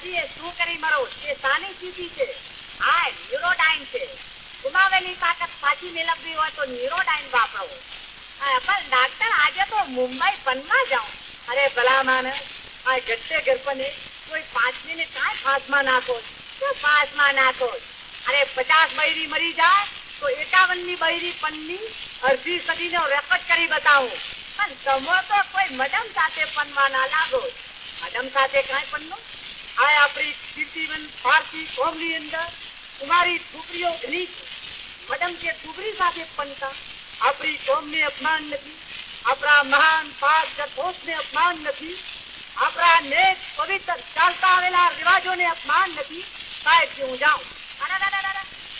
બાજી એ શું કરી મરો એ સાની સ્થિતિ છે? આ ન્યુરોડાઇન છે. ગુમાવેલી તાકાત પાછી મેળવવી હોય તો ન્યુરોડાઇન વાપરો. પણ ડાક્ટર આજે તો મુંબઈ પનમાં જાઉં અરે ભલા માને આ ગટ્ટે ગરપને કોઈ પાંચ મિનિટ કાંઈ ફાસમાં નાખો તો ફાસમાં નાખો અરે પચાસ બૈરી મરી જાય તો એકાવનની બૈરી પનની અડધી સદીનો રેકોર્ડ કરી બતાવું. પણ તમે તો કોઈ મડમ સાથે પનવાના લાગો. મડમ સાથે કાંઈ પનનું? આ આપણી કીર્તિવન ભારતી કોમની અંદર કુમારી છોકરીઓ ઘણી છે મડમ કે છોકરી સાથે પનતા. આપણી કોમને અપમાન નથી. આપણા મહાન પાક જથોસને અપમાન નથી. આપણા નેક પવિત્ર ચાલતા આવેલા રિવાજોને અપમાન નથી. સાહેબ કે હું જાઉં.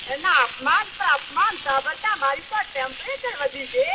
એના અપમાન પર અપમાન સાબરતા મારી તો ટેમ્પરેચર વધી છે.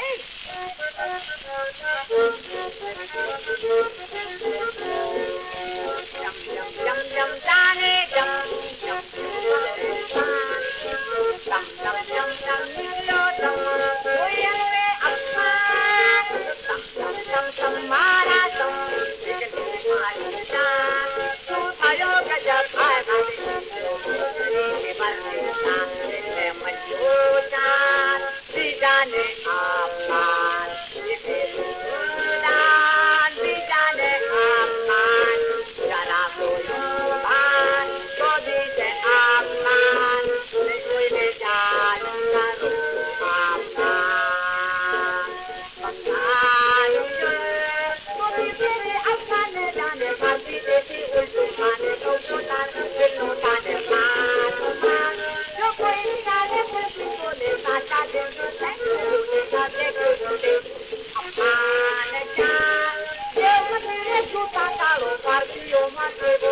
Martín, Martín.